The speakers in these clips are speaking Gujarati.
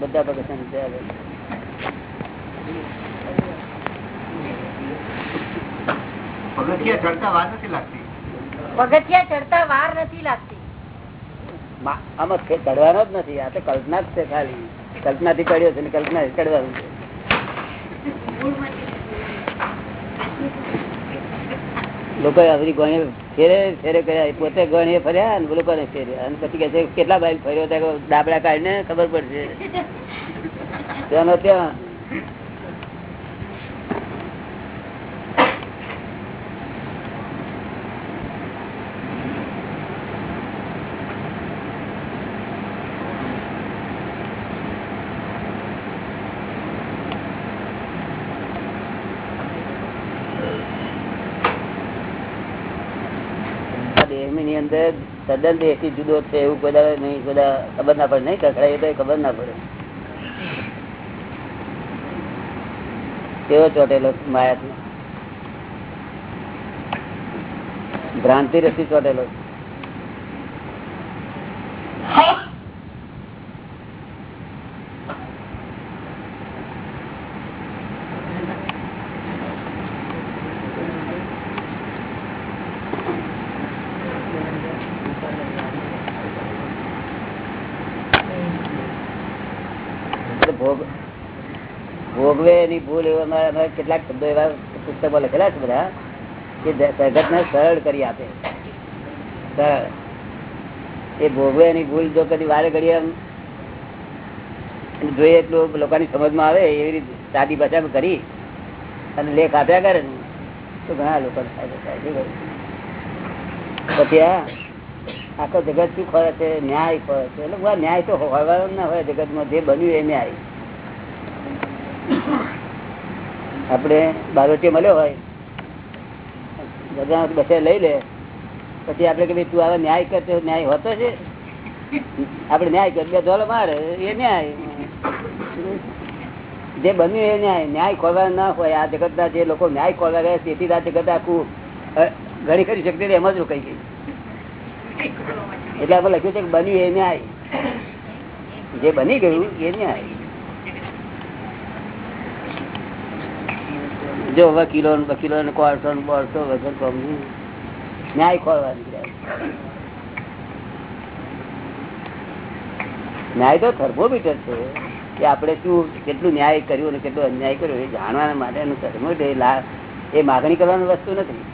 બધા પગથિયા ચડતા વાર નથી લાગતી. પગથિયા ચડતા વાર નથી લાગતી. આમાં ચડવાનો જ નથી આ તો કલ્પના જ છે ખાલી. કલ્પના થી ચડ્યો છે ને કલ્પના થી ચડવાનું છે. લોકો આવરી ગણી ફેરે ફેરે કર્યા. પોતે ગણીએ ફર્યા ને લોકોને ફેર્યા. અને પછી કે છે, કેટલા બાઈક ફર્યો? ત્યાં દાબડા કાઢીને ખબર પડશે. ત્યાંનો ત્યાં આ અંદર તદ્દન દેહથી જુદો છે, એવું બધા નહીં બધા ખબર ના પડે. નહીં કકડાય તો ખબર ના પડે. કેવો ચોટેલો માયાથી. ભ્રાંતિ રસી ચોટેલો એટલે ભોગ ભોગવે એની ભૂલ એવા કેટલાક શબ્દો એવા પુસ્તકો લખેલા છે બધા, કે જગત સરળ કરી આપે. એ ભોગવે એની ભૂલ જો કદી વારે ઘડી એમ જોઈએ એટલું લોકોની સમજમાં આવે, એવી રીતે સાદી ભાષામાં કરી અને લેખ આપ્યા કરે ને, તો ઘણા લોકો પછી આ, આખો જગત શું ખોરે છે? ન્યાય ખોરે છે. એટલે ન્યાય તો હોવાનો ના હોય જગતમાં, જે બન્યું એ ન્યાય. આપણે બારોટી મળ્યો હોય બધા બસે લઈ લે, પછી આપણે કે તું આવે ન્યાય કરતો ન્યાય હોતો છે? આપણે ન્યાય કર મારે, એ ન્યાય. જે બન્યું એ ન્યાય. ન્યાય ખોલવા ના હોય, આ જગતના જે લોકો ન્યાય ખોલવા ગયા તેથી આ જગત આખું ઘણી કરી શકતી એમ જ રોકાઈ ગઈ. એટલે આપણે લખ્યું છે કે બન્યું એ ન્યાય. જે બની ગયું એ ન્યાય. જો વકીલો વકીલો ને કોર્ટો વગર કોમની ન્યાય ખોરવાની. ન્યાય તો થર્મોમીટર છે કે આપણે શું કેટલું ન્યાય કર્યું અને કેટલું અન્યાય કર્યો એ જાણવાના માટેનું થર્મોમીટર એ માગણી કરવાની વસ્તુ નથી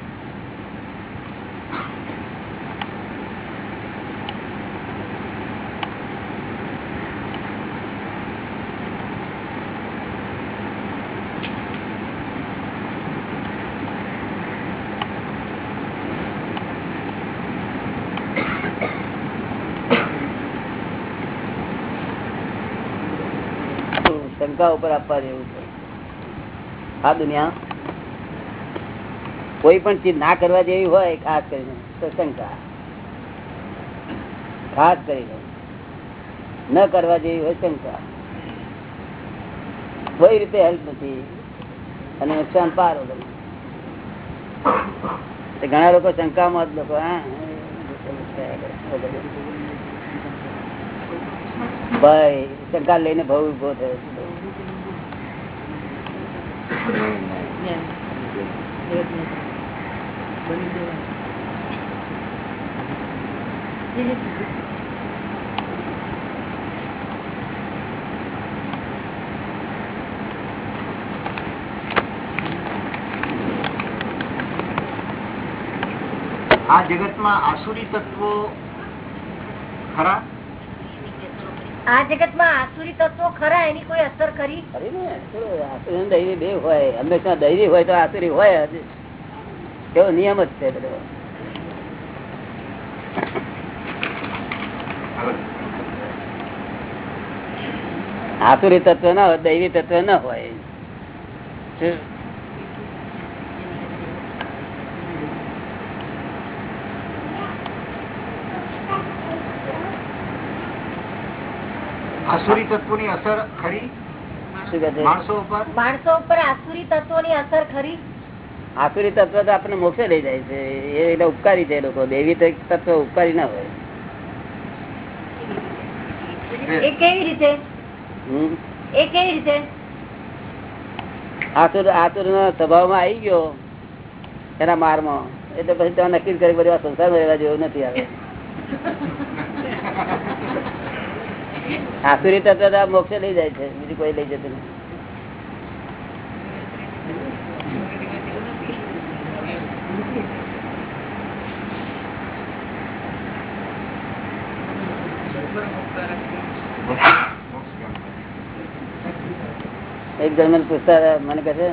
શંકા ઉપર આપવા જેવું છે. આ દુનિયા? કોઈ પણ ચીજ ના કરવા જેવી હોય, ખાસ કરીને, તો ખાસ કરીને. ન કરવા જેવી હોય, શંકા. કોઈ રીતે હેલ્પ નથી. અને નુકસાન પારો. ઘણા લોકો શંકામાં જ લોકો ભાઈ શંકા લઈને બહુ ઊભો થયો. આ જગતમાં આસુરી તત્વો ખરા? આ જગતમાં આસુરી તત્વો ખરા, એની કોઈ અસર અને દૈવી બે હોય? હંમેશા દૈવી હોય તો આસુરી હોય જ. નિયમ જ છે બધો. આસુરી તત્વ ના હોય, દૈવી તત્વ ના હોય. આસુરી તત્વોની અસર ખરી? માણસો ઉપર? માણસો ઉપર આસુરી તત્વો ની અસર ખરી? આસુરી તત્વ તો આપણે મોક્ષે લઈ જાય છે. એ એટલે ઉપકારી છે એ લોકો. દેવી તત્વ ઉપકારી ના હોય. એ કેવી રીતે? હમ? એ કેવી રીતે? આતુર આતુર સ્વભાવમાં આવી ગયો એના મારમાં. એટલે પછી તમે નક્કી કરી આ સંસારમાં રહેવા જેવું નથી આવે. આસુરી તત્વ તો મોક્ષે લઈ જાય છે, બીજું કોઈ લઈ જતું એક જણ પૂછતા મને કહે છે,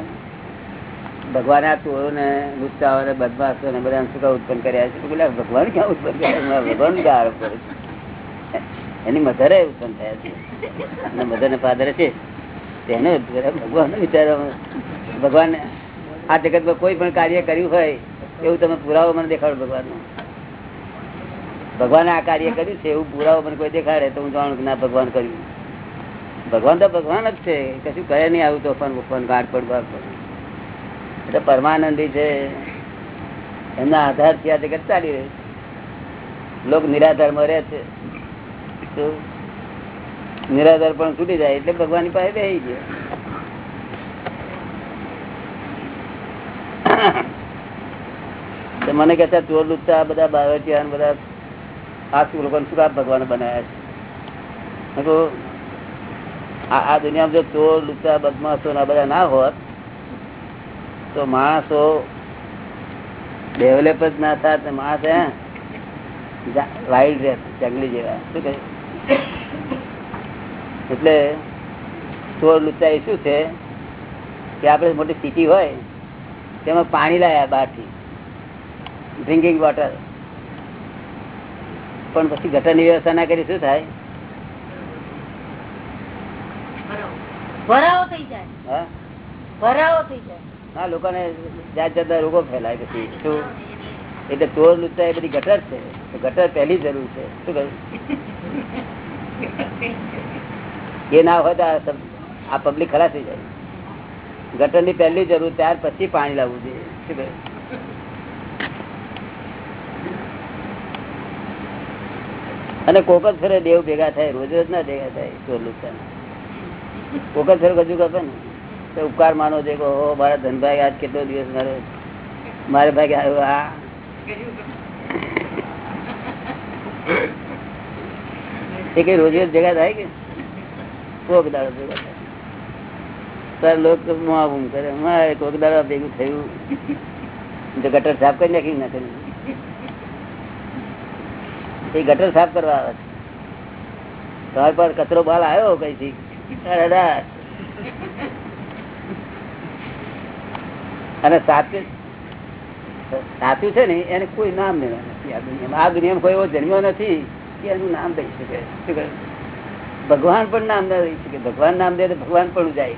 ભગવાને આ ચોરો ને ગુસ્સાઓ ને બદમાશો ને બધા શું ઉત્પન્ન કર્યા છે? ભગવાન ક્યાં ઉત્પન્ન કર્યા? ભગવાન ક્યાં આરોપ કરે છે. એની મધરે ઉત્પન્ન થયા છે. અને મધર ને ફાધર છે. તેને ભગવાન વિચાર ભગવાન આ જગતમાં કોઈ પણ કાર્ય કર્યું હોય, એવું તમે પુરાવો મને દેખાડો ભગવાન ભગવાને આ કાર્ય કર્યું છે, એવું પુરાવો મને કોઈ દેખાડે તો હું જાણું કે ના, ભગવાન કર્યું. ભગવાન તો ભગવાન જ છે. કશું કહે નહીં આવું તોફાન, બફાન ગાંઠ પણ બાપ એટલે પરમાનંદી છે. એમના આધારથી આ જગત ચાલી રહ્યું લોક નિરાધારમાં રહે છે. નિરાધાર પણ છૂટી જાય એટલે ભગવાન પાસે બેસી ગયો. મને કહેતા ચોર લુચ્ચા બધા બાવટિયા બધા આ લોકો શું ભગવાન બનાવ્યા છે? આ દુનિયામાં જો ચોર લુચ્ચા બદમાશો ને બધા ના હોત, તો માણસો ડેવલપ જ ના થાય માણસ વાઇલ્ડ રહેત, જંગલી જેવા. શું કહે? એટલે ચોર લુચાઈ શું છે કે આપણે મોટી સિટી હોય તેમાં પાણી લાયા બહારથી ડ્રિંકિંગ વોટર પણ પછી ગટરની વ્યવસ્થા ના કરી શું થાય? ભરાવો થઈ જાય. ભરાવો થઈ જાય. હા લોકોને જાત જાતના રોગો ફેલાય પછી. શું? એટલે ચોર લુચ્ચા એ બધી ગટર છે. તો ગટર પહેલી જરૂર છે. શું કહ્યું? એ ના હોય તો આ પબ્લિક ખલાસ થઈ જાય. ગટરની પહેલી જરૂર, ત્યાર પછી પાણી લાવવું જોઈએ. અને કોક જ ફેરે દેવ ભેગા થાય, રોજ રોજ ના ભેગા થાય ચોર લુચ્ચા કોક જ ફેર કજુ કરે ને, તો ઉપકાર માનો છે કે હો મારા ધનભાઈ આજ કેટલો દિવસ મારે મારે ભાઈ આવ્યો આ એ કઈ રોજ રોજ ભેગા થાય કે? કોક દાડો ભેગા થાય. લોક કરે. મારે કોક દાડો ભેગું થયું. ગટર સાફ કરી નાખી ના એ ગટર સાફ કરવા આવે છે. તમારી પર કચરો બાલ આવ્યો કઈ થી અને સાચું સાચું છે ને, એને કોઈ નામ લેવા નથી આ દુનિયામાં આ દુનિયામાં કોઈ એવો જન્મ્યો નથી. એનું નામ દઈ શકે. શું કહે? ભગવાન પણ નામ ના દઈ શકે. ભગવાન નામ દે તો ભગવાન પણ જાય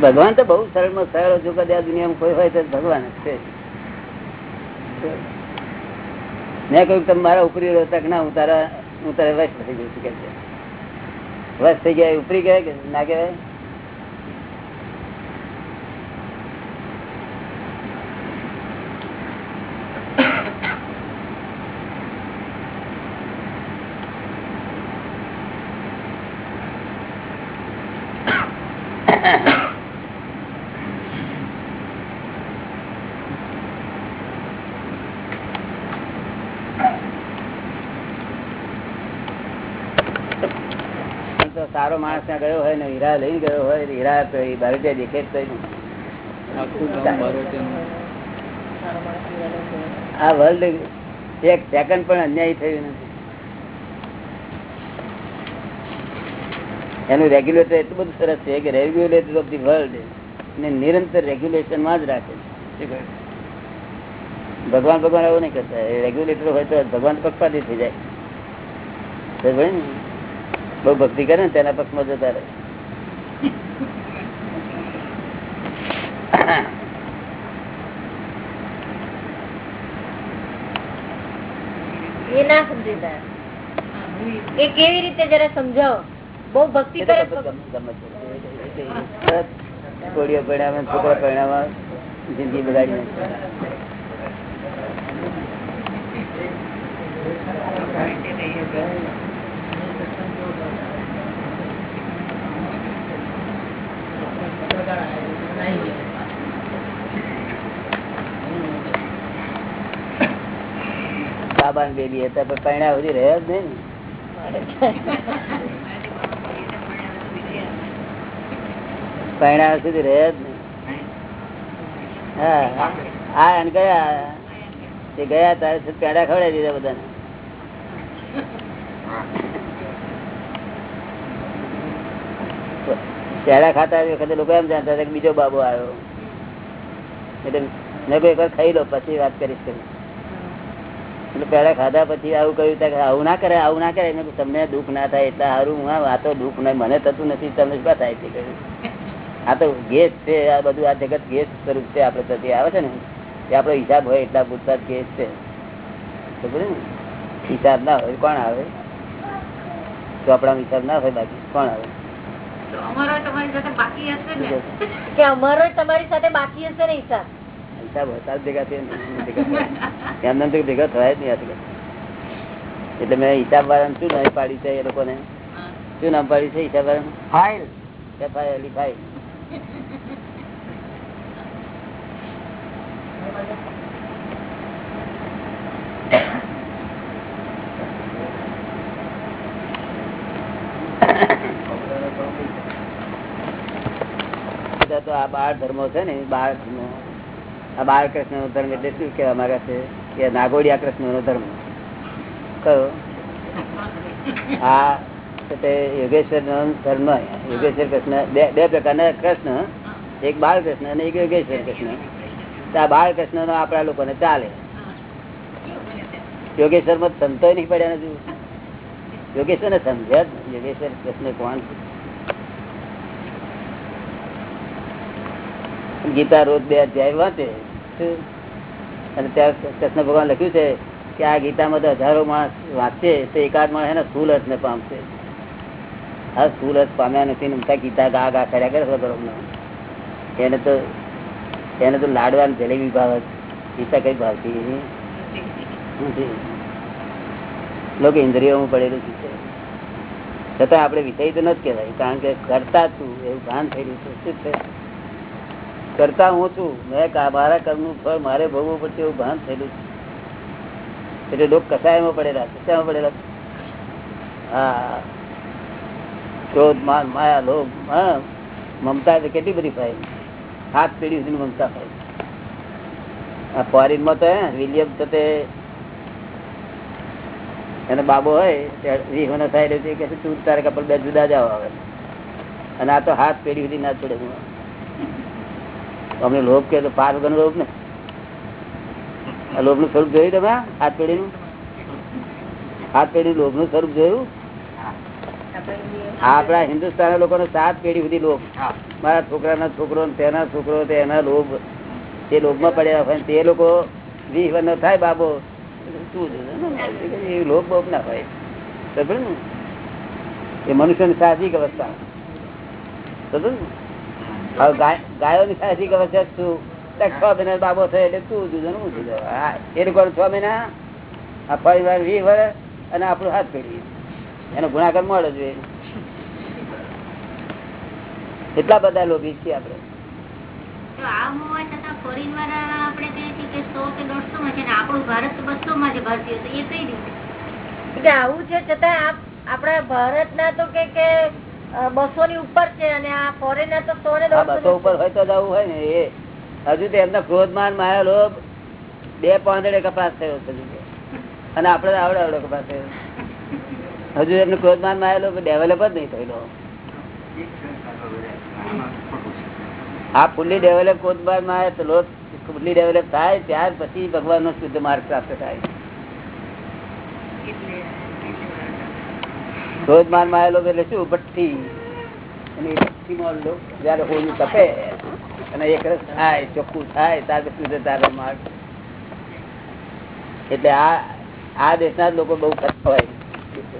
ભગવાન તો બહુ સરળમાં સરળ જો કદાચ દુનિયામાં કોઈ હોય તો ભગવાન જ છે. મેં કહ્યું તમે મારા ઉપરી રહો તક ના, હું તારા હું તારા વશ થઈ કે છે? વશ થઈ ગયા ઉપરી ગયા કે ના કહેવાય? સારો માણસ ત્યાં ગયો હોય ને હીરા લઈને ગયો હોય હીરા તો એ બારીટે દેખે જ આ વર્લ્ડ એક સેકન્ડ પણ અન્યાય થયું નથી. એનું રેગ્યુલેટર એટલું બધું સરસ છે કે રેગ્યુલેટર ઓફ ધી વર્લ્ડ ને નિરંતર રેગ્યુલેશનમાં જ રાખે છે. ભગવાન ભગવાન એવું નહીં કરતા. રેગ્યુલેટર હોય તો ભગવાન પક્ષપાતી થઈ જાય. ને? બહુ ભક્તિ કરે ને તેના પક્ષમાં જતા રહે. એ ના સમજી જાય એ કેવી રીતે જરા સમજાવો. બહુ ભક્તિ એ તો કરે ગમે- ગમે તે. એટલે તરત છોડીઓ પરિણામે છોકરા પરિણામે જિંદગી બગાડી નાખી. બાબા બેબી હતા, પણ પરિણામ સુધી રહ્યા જ નહીં. પરિણામ સુધી રહ્યા જ નહીં. હા હા ગયા. તારે પેડા ખવડાવી દીધા બધાને? પેડા ખાતા વખતે લોકો એમ જાણતા હતા કે બીજો બાબો આવ્યો. એટલે મેં કોઈ એકવાર ખાઈ લો, પછી વાત કરીશ કરી એટલે પેલા ખાધા પછી આવું કહ્યું કે આવું ના કરે આવું ના કરે તમને દુઃખ ના થાય, એટલે સારું હું તો દુઃખ નહીં, મને થતું નથી, તમને શું થાય? છે આ તો ગેસ છે, આ બધું, આ જગત ગેસ સ્વરૂપ છે આપણે થતી આવે છે ને? એ આપણો હિસાબ હોય, એટલા પૂરતા ગેસ છે. ખબર ને, હિસાબ ના હોય, કોણ આવે? તો આપણા હિસાબ ના હોય, બાકી કોણ આવે? કે અમારો તમારી સાથે બાકી હશે ને? હિસાબ હિસાબ હતા જ ભેગા થયા ને ભેગા એમને તો ભેગા થયા જ નહીં એટલે મેં હિસાબ વાળાને શું નામ પાડી છે એ લોકોને? શું નામ પાડી છે હિસાબ વાળા ફાઇલ એફઆઈ અલી ભાઈ બધા તો આ બાર ધર્મો છે ને બાર ધર્મો. આ બાળ કૃષ્ણ નો ધર્મ એટલે શું કેવા માંગે છે કે નાગોડિયા કૃષ્ણ નો ધર્મ. કયો? આ તે યોગેશ્વર નો ધર્મ, યોગેશ્વર કૃષ્ણ, બે પ્રકારના કૃષ્ણ. એક બાળકૃષ્ણ અને એક યોગેશ્વર કૃષ્ણ. આ બાળકૃષ્ણ નો આપણા લોકોને ચાલે. યોગેશ્વરમાં સંતો નહીં પડ્યા નથી યોગેશ્વર ને સમજ્યા યોગેશ્વર કૃષ્ણ કોણ છે? ગીતા રોજ બે અધ્યાય વાંચે. અને ત્યાં કૃષ્ણ ભગવાન લખ્યું છે કે આ ગીતામાં તો હજારો માણસ વાંચશે તો એકાદ માણસ એને સ્થૂલ ને પામશે. આ સ્થુલ અર્થ પામ્યા નથી ગીતા ગા ગા કર્યા કરે છે એને તો એને તો લાડવા ને જલેબી ભાવે ગીતા કઈ ભાવતી નથી. લોકો ઇન્દ્રિયોમાં પડેલું છે. છતાં આપણે વિષય તો નથી કહેવાય, કારણ કે કરતા છું એવું ભાન થયેલું છે. શું છે? કરતા હું છું. મેં કા- મારા કર્મનું ફળ મારે ભોગવું પડશે એવું ભાન થયેલું છે. એટલે લોકો કસાયમાં પડેલા કસાયમાં પડેલા હા. ક્રોધ, માન, માયા, લોભ, હા. મમતા કેટલી બધી થાય હાથ પેઢી સુધી મમતા થાય આ ફોરેનમાં તો વિલિયમ તો તે એનો બાબો હોય વર્ષ થાય તે કહે તું તારે કપલ બે જુદા જ આવે અને આ તો હાથ પેઢી સુધી ના છોડે અમને લોભ કે પાર વગરનો લોભ ને? લોભનું સ્વરૂપ જોયું તમે હાથ પેઢી નું હાથ પેઢી લોભનું સ્વરૂપ જોયું? આપણા હિન્દુસ્તાન લોકો સાત પેઢી સુધી લોભ. મારા છોકરાના છોકરો તેના છોકરો, તેના લોભ. તે લોભમાં પડ્યા હોય તે લોકો વીસ વર્ષ થાય બાબો લોભ બોભ ના હોય. સમજ્યો ને? એ મનુષ્યની સાહજિક અવસ્થા. સમજ ને? હવે ની ગાયોની ખબર છે? શું છ મહિના બાબો થયો એટલે તું જુદો ને હું જુદો એ લોકો છ મહિના આ ફરી વાર વીસ વર્ષ અને આપણું હાથ પેઢી એનો ગુણાકાર મળે જોઈએ. એટલા બધા લોભી છીએ આપણે. આવું છે છતાં આપ આપણા ભારત ના તો કે કે બસો ની ઉપર છે અને આ ફોરેન તો સો ને બસો ઉપર હોય તો જવું હોય ને એ હજુ તો એમના ક્રોધમાન માયા લોભ બે પાંદડે કપાસ થયો છે હજુ તો. અને આપડે આવડે આવડે કપાસ થયો. હજુ એમને ક્રોધમાન માયા લોભ ડેવલપ જ નહીં થયેલો. આ ફૂલ્લી ડેવલપ ક્રોધમાન માયા તો લોભ ફૂલ્લી ડેવલપ થાય ત્યાર પછી ભગવાન નો શુદ્ધ માર્ગ પ્રાપ્ત થાય. ક્રોધમાનમાં આવેલો એટલે શું, ભઠ્ઠી. અને એ ભઠ્ઠીમાં લોભ જયારે હોળી તપે અને એક રસ થાય, ચોખ્ખું થાય ત્યાર પછી તારો માર્ગ એટલે આ આ દેશના લોકો બહુ ખરાબ હોય.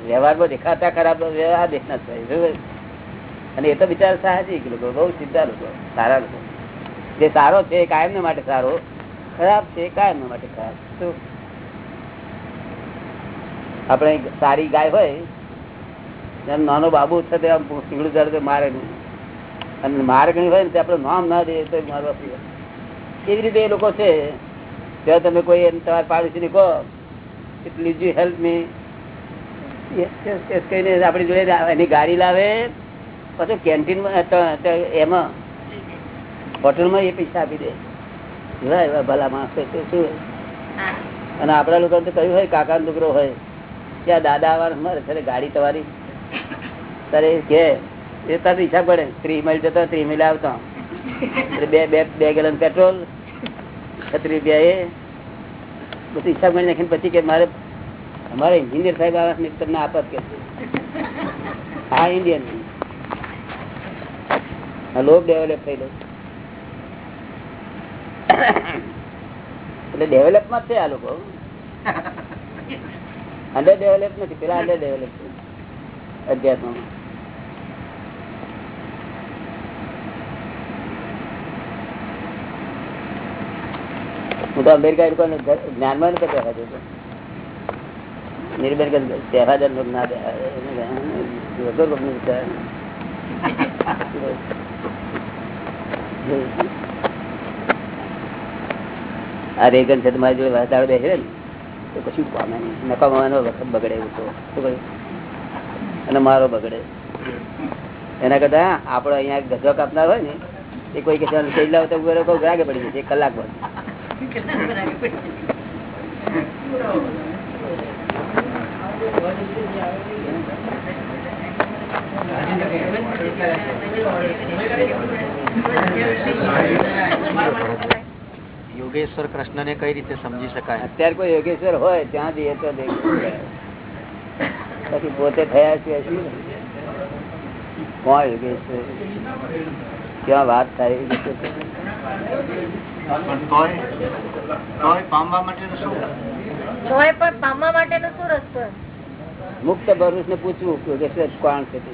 વ્યવહારમાં દેખાતા ખરાબ આ દેશના જ અને એ તો બિચારા સાહજિક લોકો, બહુ સીધા લોકો, સારા લોકો. જે સારો છે, એ કાયમ માટે સારો. ખરાબ છે, એ કાયમ માટે ખરાબ. શું? આપણે સારી ગાય હોય એમ નાનો બાબુ છે તે આમ શીંગડું ચડે તો મારે નહીં. અને માર્ગણી હોય ને તે આપણે નામ ના દે તો મારવા પીવે એવી રીતે એ લોકો છે. ત્યાં તમે કોઈ એમ તમારા પાડોશી કહો પ્લીઝ યુ હેલ્પ મી કહીને આપણી જોડે એની ગાડી લાવે. પછી કેન્ટીનમાં એમાં હોટલમાં એ પૈસા આપી દે. એવા એવા ભલા માણસો હોય? શું અને આપડા લોકો તો કહ્યું હોય કાકા છોકરો હોય કે આ દાદા આવવાનું મારે છે ગાડી તમારી. તારે કે? એ તારે હિસાબ પડે. ત્રીસ માઇલ જતો ત્રીસ માઇલ આવતો. બે બે બે ગેલન પેટ્રોલ છત્રીસ રૂપિયા એ. બધું હિસાબ કરી નાખીને પછી કે મારે, અમારે એન્જિનિયર સાહેબ આવે તમને આપત કે. હા ઇન્ડિયન લોક ડેવલપ થયેલો એટલે ડેવલપમાં છે આ લોકો. અંડર ડેવલપ નથી, પેલા અંડર ડેવલપ છે. અધ્યાત્મમાં. હું તો અમેરિકા જ્ઞાનમાં નથી બેઠા નિર્બેન તહેવાદર લોક ના બેઠા આ રેગન છે, તમારી જોડે વાતાવરણ બેસે ને? તો કશું પામે નહીં નકામવાનો વખત બગડે એવું તો. શું કહ્યું? અને મારો બગડે. એના કરતા આપડે અહીંયા ગજો કાપનાર હોય ને એ કોઈ કે કઈ લાવ તો કોઈ ગ્રાહકે પડી જશે એક કલાક બાદ. યોગેશ્વર કૃષ્ણને કઈ રીતે સમજી શકાય? અત્યારે કોઈ યોગેશ્વર હોય ત્યાં જઈએ તો પડે. પછી પોતે થયા છે કોણ કોણ છે? ક્યાં વાત થાય પણ તોય તોય પામવા માટેનું શું? તોય પણ પામવા માટેનો શું રસ્તો? મુક્ત પુરુષ ને પૂછવું કે યોગેશ્વર કોણ છે તે?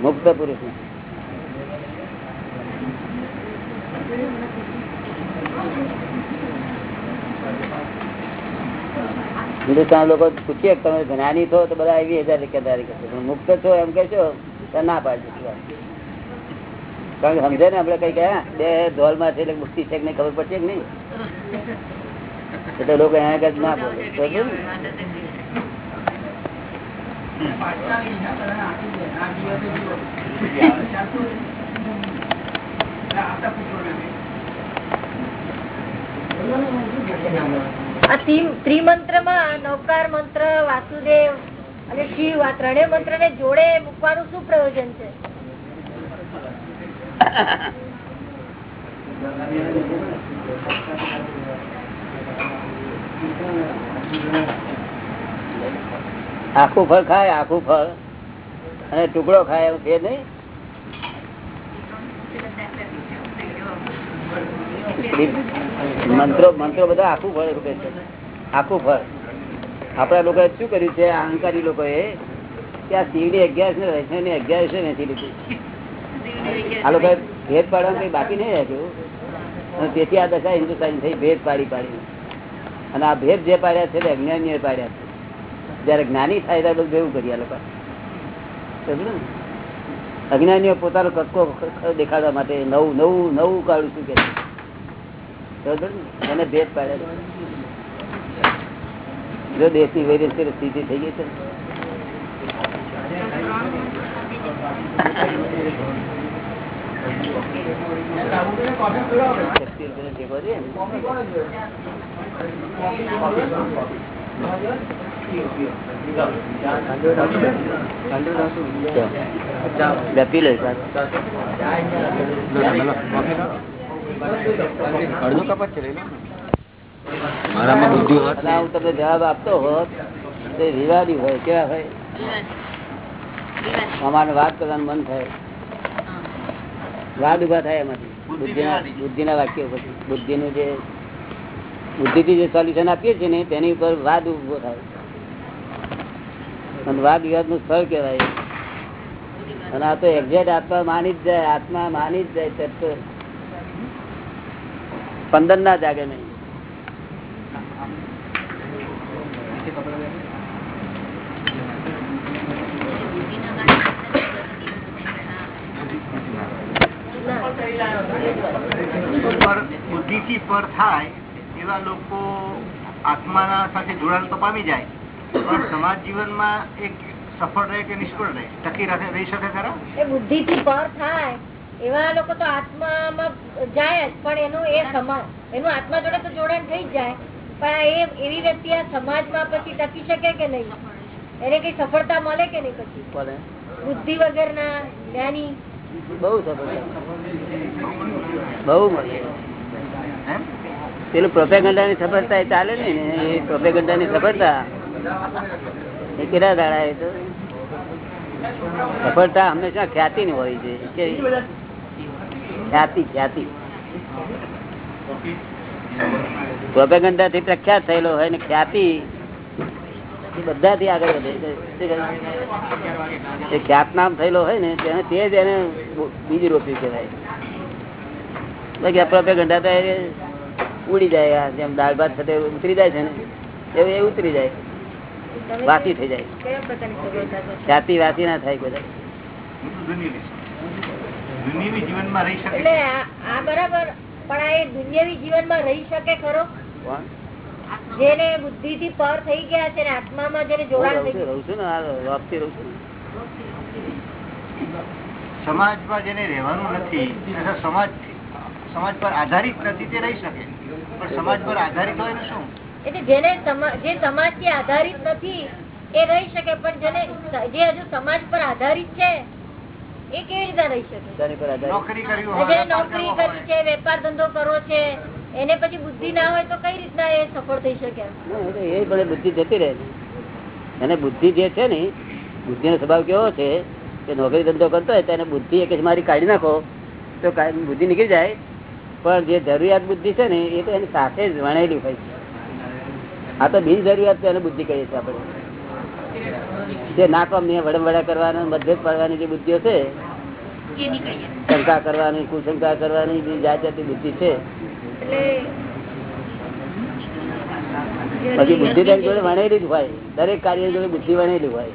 મુક્ત પુરુષ. ને હિન્દુસ્તાન લોકો પૂછીએ તમે જ્ઞાની છો તો બધા એવી હજાર ટકેદારી કરશે મુક્ત છો એમ કહેશો તો ના પાડશે કારણ કે સમજે ને આપડે કઈ કયા બે ધોલમાં છે મુક્તિ છે નહીં ખબર પડશે કે નહીં? એટલે લોકો અહીંયા કરતા ના બોલે. સમજ્યો ને? ત્રિમંત્રમાં નૌકાર મંત્ર, વાસુદેવ અને શિવ, આ ત્રણેય મંત્ર ને જોડે મૂકવાનું શું પ્રયોજન છે? આખું ફળ ખાય, આખું ફળ. અને ટુકડો ખાય, એવું છે નહીં? મંત્રો મંત્રો બધા આખું ફળ રૂપે છે. આખું ફળ આપડા લોકો શું કર્યું છે? અહંકારી લોકોએ કે આ શિવની અગિયારસ ને વૈષ્ણવની અગિયારસ વેચી લીધી. આ લોકો ભેદ પાડવાનું કઈ બાકી નહીં રાખ્યું. તેથી આ દશા હિન્દુસ્તાન થઈ ભેદ પાડી પાડી અને આ ભેદ જે પાડ્યા છે તે અજ્ઞાનીએ પાડ્યા છે. જયારે જ્ઞાની થાય ત્યારે બધું ભેગું કરી આ લોકો? અજ્ઞાનીઓ પોતાનો કટકો દેખાડવા માટે નવું નવું નવું કાઢું શું કે છે. સમજ્યું ને? એને ભેદ પાડે જો દેશની વૈરસ્ય સ્થિતિ થઈ ગઈ છે પી લે અડધો કપ જ છે મારામાં બુદ્ધિ હોત. હું તમને જવાબ આપતો હોત તો વિવાદી હોય કેવા હોય? અમારે વાત કરવાનું મન થાય. વાદ ઊભા થાય એમાંથી. બુદ્ધિના બુદ્ધિના વાક્યો પછી. બુદ્ધિનું જે બુદ્ધિથી જે સોલ્યુશન આપીએ છીએ ને તેની ઉપર વાદ ઊભો થાય. અને વાદ વિવાદનું સ્થળ કહેવાય. અને આ તો એક્ઝેક્ટ આત્મા માની જ જાય આત્મા માની જ જાય પંદર ના જાગે નહીં. પર બુદ્ધિથી પર થાય એવા લોકો આત્માના સાથે જોડાણ તો પામી જાય પણ સમાજ જીવનમાં એક સફળ રહે કે નિષ્ફળ રહે? ટકી રહે રહી શકે ખરા? એ બુદ્ધિ થી પર થાય એવા લોકો તો આત્મામાં જાય જ પણ એનું એ સમાજ એનું આત્મા જોડે તો જોડાણ થઈ જ જાય. પણ એ એવી વ્યક્તિ આ સમાજમાં પછી ટકી શકે કે નહીં? એને કઈ સફળતા મળે કે નહીં પછી? બુદ્ધિ વગર ના જ્ઞાની? બહુ સફળ બહુ મળે. પેલું પ્રોપેગંડા ની સફળતા એ ચાલે ને? એ પ્રોપેગંડા ની સફળતા એ કેટલા દાડા એ તો? સફળતા હંમેશા ખ્યાતિ ની હોય છે. કે ખ્યાતિ ખ્યાતિ. પ્રોપેગંડા થી પ્રખ્યાત થયેલો હોય ને ખ્યાતિ બધાથી આગળ વધે એ ખ્યાતનામ થયેલો હોય ને તેને તે જ એને બીજી રોપી કહેવાય. બાકી પ્રોપેગંડા તો ઉડી જાય જેમ દાળ ભાત સાથે ઉતરી જાય છે ને એવું એ ઉતરી જાય. વાસી થઈ જાય? ખ્યાતિ વાસી ના થાય બધા દુનિયાવી જીવનમાં રહી શકે એટલે આ બરાબર પણ આ એ દુનિયાવી જીવનમાં રહી શકે ખરો? જેને બુદ્ધિ થી પર થઈ ગયા છે ને આત્મામાં જેને જોડાણ થઈ ગયું છું ને આ રોપથી રહું છું. સમાજમાં જેને રહેવાનું નથી અથવા સમાજ સમાજ પર આધારિત નથી તે રહી શકે. પણ સમાજ પર આધારિત હોય ને શું? એટલે જેને જે સમાજથી આધારિત નથી એ રહી શકે પણ જેને જે હજુ સમાજ પર આધારિત છે એ કેવી રીતે રહી શકે? નોકરી કરવી છે વેપાર ધંધો કરો છે એને પછી બુદ્ધિ ના હોય તો કઈ રીતના એ સફળ થઈ શકે? એ પણ બુદ્ધિ જતી રહે ને. એને બુદ્ધિ જે છે ને બુદ્ધિ નો સ્વભાવ કેવો છે કે નોકરી ધંધો કરતો હોય તો એને બુદ્ધિ એક મારી કાઢી નાખો. તો કાંઈ બુદ્ધિ નીકળી જાય પણ જે જરૂરિયાત બુદ્ધિ છે ને એ તો એની સાથે જ વણેલી હોય છે. આ તો બિન જરૂરિયાત એને બુદ્ધિ કહીએ છીએ આપણે. જે નાકામ ને વડમ વડા કરવાના મતભેદ પાડવાની જે બુદ્ધિઓ છે શંકા કરવાની કુશંકા કરવાની જે જાત જાતિ બુદ્ધિ છે. પછી બુદ્ધિ તેની જોડે વણેલી જ હોય દરેક કાર્ય જોડે બુદ્ધિ વણેલી હોય.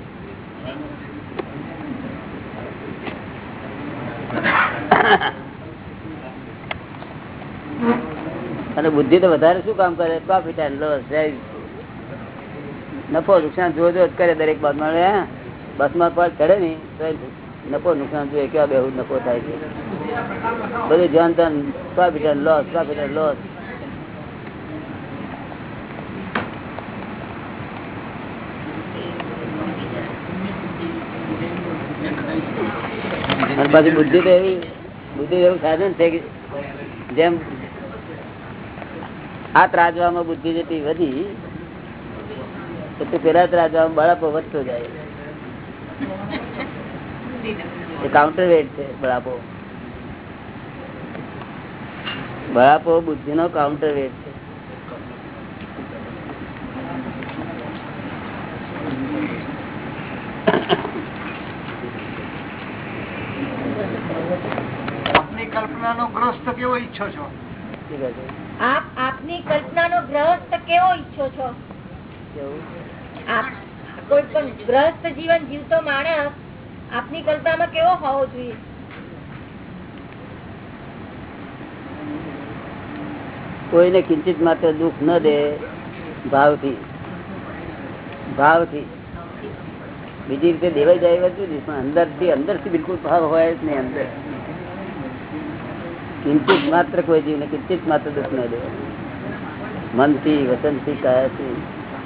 અને બુદ્ધિ તો વધારે શું કામ કરે? પ્રોફિટ એન્ડ લોસ નફો નુકસાન જોજો જ કરે દરેક બાદમાં? બસમાં પર ચડે ને તો નફો નુકસાન જોઈએ કેવા બેહુ નફો થાય છે બધું ધ્યાન ધ્યાન પ્રોફિટ લોસ પ્રોફિટ લોસ પાછી બુદ્ધિ તો એવી, બુદ્ધિ એવું સાધન છે કે જેમ આ ત્રાજવામાં બુદ્ધિ જેટલી વધી તો પેલા ત્રાજવામાં બળાપો વધતો જાય. એ કાઉન્ટર વેટ છે બળાપો બળાપો બુદ્ધિ નો કાઉન્ટર વેટ છે. આપની કલ્પનાનો ગ્રસ્ત કેવો ઈચ્છો છો? આપ આપની કલ્પનાનો કેવો ઈચ્છો કોઈ પણ ગ્રસ્ત જીવન જીવતો માણસ આપની કલ્પનામાં કેવો હોવો જોઈએ? કોઈને કિંચિત માત્ર દુઃખ ન દે, ભાવથી. ભાવથી. બીજી રીતે દેવાઈ જાય વસ્તુ નહીં પણ અંદરથી અંદરથી બિલકુલ ભાવ હોય જ નહીં અંદર. કિંચિત માત્ર કોઈ જીવને કિંચિત માત્ર દુઃખ ન દે. મનથી, વચનથી, કાયાથી.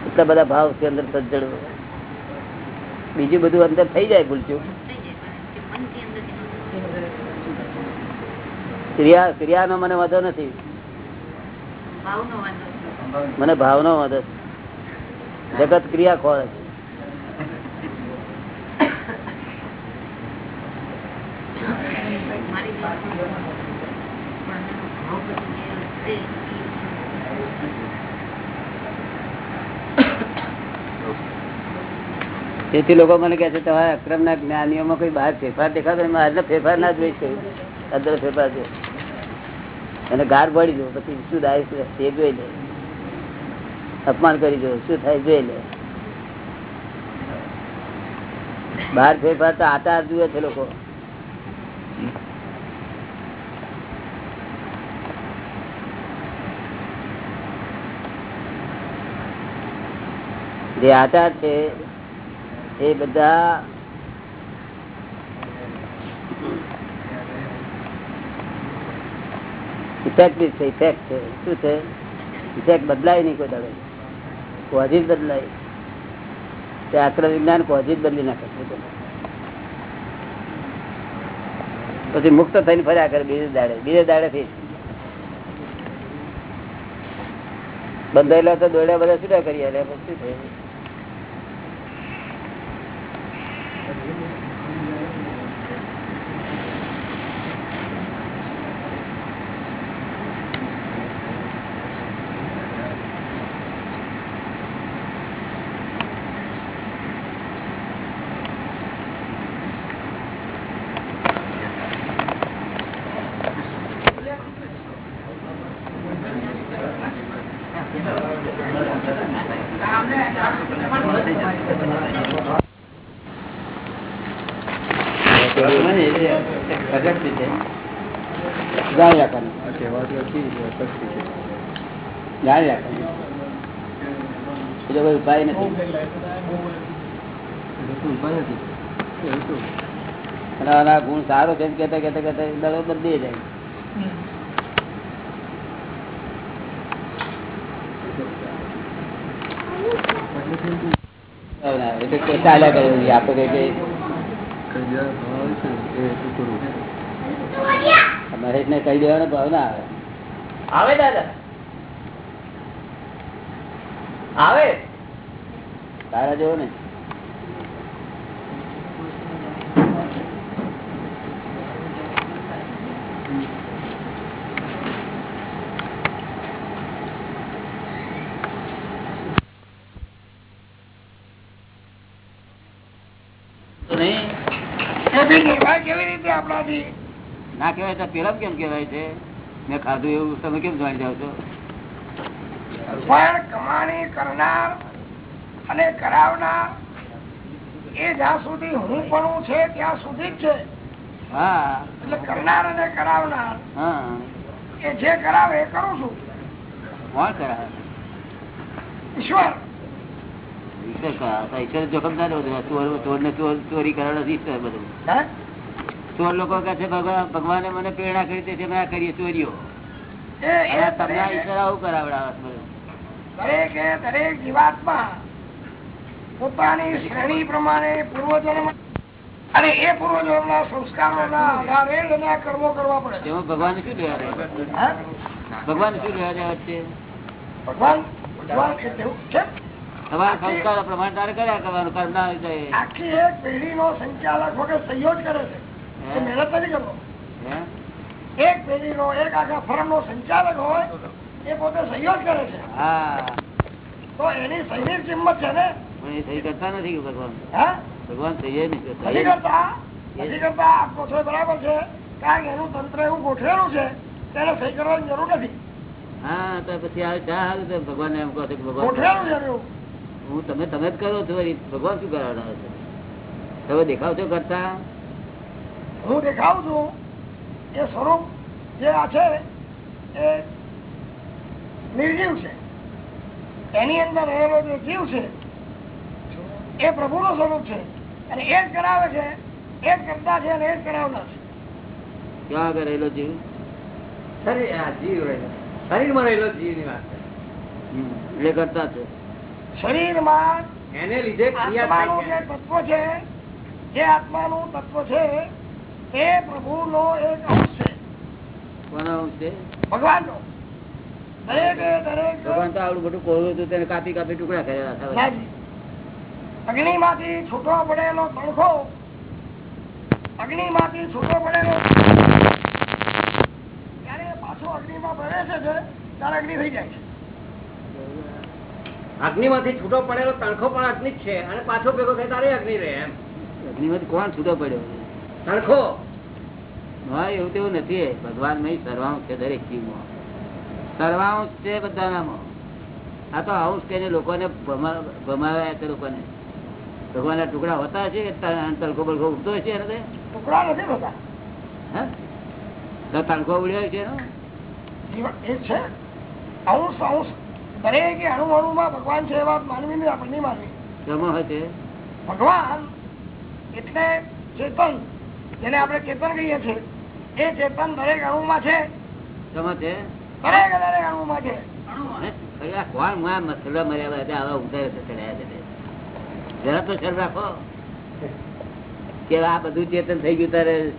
એટલા બધા ભાવ છે અંદર સજ્જડ. બીજું બધું અંદર થઈ જાય ભૂલચું ક્રિયા, ક્રિયાનો મને વાંધો નથી. મને ભાવનો વાંધો જગત ક્રિયા ખોળે છે. તેથી લોકો મને કહે છે, તમારા અક્રમ ના જ્ઞાનીઓમાં કોઈ બહાર ફેરફાર દેખાતો. આજનો ફેરફાર ના જોઈ છે. અંદર ફેરફાર છે. અને ગાર પડી દો પછી શું થાય છે? જોઈ લે. અપમાન કરી દો શું થાય જોઈ લે. બહાર ફેરફાર તો આચાર જુએ છે લોકો. જે આચાર છે એ બધા ઇફેક્ટિવ છે ઇફેક્ટ છે. શું છે? ઇફેક્ટ બદલાય નહીં કોઈ દાડો. કોઝિજ બદલાય. તે આક્રમ વિજ્ઞાન કોઝિજ બદલી નાખે પછી મુક્ત થઈને ફર્યા કરે બીજે દાડે. બીજે દાડે થી બંધાયેલા તો દોડ્યા બધા છૂટા કરી પછી શું થયું જાણી રાખવાનું આ કહેવાતું નથી એ અશક્તિ છે જાણી રાખવાનું બીજો કોઈ ઉપાય નથી. આના ગુણ સારો છે કેતા કેતા કેતા દડો બદલી જાય. ચાલ્યા કરે આપણે કઈ કઈ. મહેશ ને કહી દેવાનો ભાવ ના આવે. આવે દાદા. આવે? તારા જેવો ને ના કહેવાય તો પેલા કેમ કેવાય છે? મેં ખાધું એવું તમે કેમ જાણી જાવ છો? પણ કમાણી કરનાર અને કરાવનાર એ જ્યાં સુધી હું પણ છે ત્યાં સુધી જ છે. એટલે કરનાર અને કરાવનાર એ જે કરાવે એ કરું છું. કોણ કરાવે? ઈશ્વર. ઈશ્વર જોખમદાર બધું ચોર ચોરને ચોર ચોરી કરાવે ઈશ્વર બધું. હે? ચોર લોકો કહે છે ભગવાન ભગવાને મને પ્રેરણા કરી દે છે મેં આ કરીએ ચોરીઓ. એ એ અને તમને ઈશ્વર આવું કરાવડાવે બધું. દરેકે દરેક જીવાત્મા પોતાની શ્રેણી પ્રમાણે પૂર્વજન્મ અને એ પૂર્વજન્મના સંસ્કારોના આધારે જ એને કર્મો કરવા પડે. ભગવાન શું લેવા ભગવાન શું દે વચ્ચે ભગવાન ભગવાન છે. સંસ્કાર પ્રમાણે તારે કર્યા કરવાનું કર્મ ના જાય આખી એક પેઢીનો સંચાલક વગર સહયોગ કરે છે. મહેનત નથી કરવો. એક એક પેઢીનો એક આખા ફર્મનો સંચાલક હોય એ પોતે સહયોગ કરે છે. હા. તો એની સૈનિક કિંમત છે ને? પણ એ સહી કરતા નથી ભગવાન? ભગવાન સહી નથી કરતા. નથી કરતા? નથી કરતા? આપો છો એ બરાબર છે. કારણ કે એનું તંત્ર એવું ગોઠવેલું છે તેને સહી કરવાની જરૂર નથી. હા તો પછી આ શા ભગવાન એમ કહો કે ભગવાન ગોઠવેલું છે હું તમે તમે જ કરો છો ભગવાન શું કરાવડાવે છે તમે દેખાવ છો કરતા? હું દેખાવ છું. એ સ્વરૂપ જે આ છે એ નિર્જીવ છે. એની અંદર રહેલો જે જીવ છે એ પ્રભુનું સ્વરૂપ છે. અને એ જ કરાવે છે એ જ કરતા છે અને એ જ કરાવનાર છે. ક્યાં આગળ રહેલો જીવ? શરીરમાં રહેલો જીવની વાત એટલે કરતા છે. શરીરમાં એને લીધે આત્માનું જે તત્વ છે જે આત્માનું તત્વ છે એ પ્રભુનો એક અંશ છે. કોનો અંશ છે? ભગવાનનો. ભગવાન તો આવડું બધું કોળું હતું તેને કાપી કાપી ટુકડા કર્યા હતા. નાજી. અગ્નિમાંથી છૂટો પડેલો તણખો અગ્નિમાંથી છૂટો પડેલો ત્યારે પાછો અગ્નિમાં પ્રવેશે છે ત્યારે અગ્નિ થઈ જાય છે. અગ્નિમાંથી છૂટો પડેલો તણખો પણ અગ્નિ જ છે અને પાછો ભેગો થાય તારે અગ્નિ રહે એમ. અગ્નિમાંથી કોણ છૂટો પડ્યો? તણખો. હા એવું તેવું નથી ભગવાન નહીં સર્વાંશ છે દરેક જીવમાં. સર્વાંશ છે બધાનામાં આ તો અંશ કહીને લોકોને ભમા- ભમાવ્યા છે લોકોને. ભગવાનના ટુકડા હોતા છે તલકો બલકો ઉડતો છે એને? ટુકડા નથી થતા હે? તલકો ઉડ્યો છે એનો? એ છે. અંશ અંશ દરેક અણુ અણુમાં ભગવાન છે એવા માનવી નહીં આપણે નહીં માનવી. શેમાં ભગવાન એટલે ચેતન જેને આપણે ચેતન કહીએ છીએ. એ ચેતન દરેક અણુમાં છે. શેમાં છે કોણમાં મસલો મર્યા બાદ આવા ઊંધા રસ્તે ચડ્યા છે. તે? જરા તો શરમ રાખો. કે આ બધું ચેતન થઈ ગયું તારે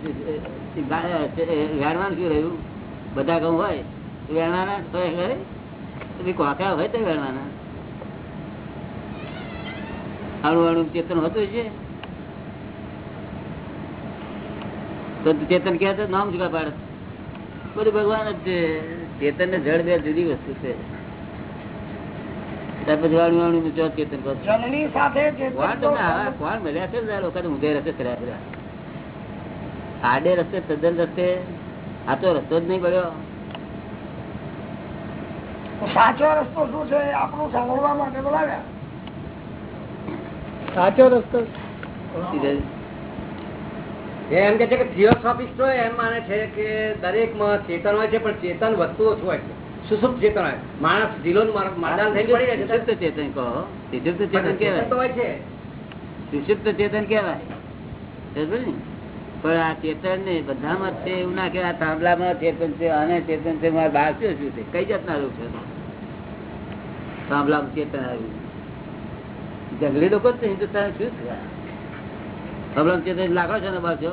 વેણવાનું શું રહ્યું? બધા ઘઉં હોય તો વેણવાના? તો કોકરા હોય તો વેણવાના. અણુ અણુ ચેતન હોતું છે તો ચેતન કે નામ શું પાડે? બધું ભગવાન જ છે. ચેતન ને જળ બે જુદી વસ્તુ છે. આડે રસ્તે તદ્દન રસ્તે આ તો રસ્તો જ નહીં પડ્યો. સાચો રસ્તો શું છે? આપણું સાંભળવા માટે બોલાવ્યા. સાચો રસ્તો. એમ કે છે કે થિયોસોફિસ્ટો એમ માને છે કે દરેકમાં ચેતન હોય છે પણ ચેતન વધતું ઓછું હોય છે? સુસુપ્ત ચેતન હોય. માણસ ઢીલો માદાન થઈ પડી સુસુપ્ત ચેતન કહો. સુસુપ્ત ચેતન કેવાય છે. સુષુપ્ત ચેતન કેવાય ને? પણ આ ચેતન ને બધામાં છે એવું ના કે થાંભલામાં ચેતન છે અને ચેતન છે મારે બહાર શું શું છે? કઈ જાતના રોગ છે? થાંભલામાં ચેતન આવ્યું. જંગલી લોકો જ હિન્દુસ્તાન શું છે? થાંભલામાં ચેતન લાગો છે ને પાછો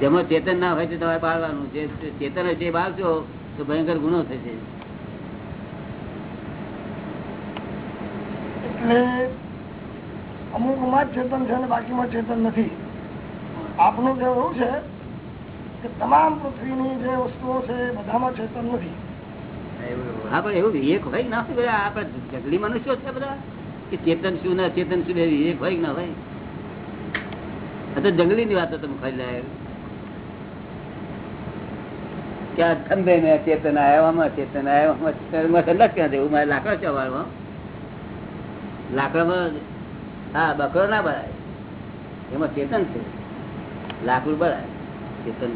જેમાં ચેતન ના હોય તો તમારે બાળવાનું જે ચેતન હોય તે બાળશો તો ભયંકર ગુનો થશે. એટલે અમુકમાં ચેતન છે અને બાકીમાં ચેતન નથી. આપનું જે એવું છે કે તમામ પૃથ્વીની જે વસ્તુઓ છે બધામાં ચેતન નથી. હા પણ એવું એક હોય ના આપડે જંગલી મનુષ્યો છે બધા? કે ચેતન શું ના, ચેતન શું વિવેક હોય કે ના હોય? આ તો જંગલી ની વાતો તમે ખાઈ લાય લાકડામાં, હા, બકરો ના ભરાય. એમાં ચેતન છે. લાકડું ભરાય. ચેતન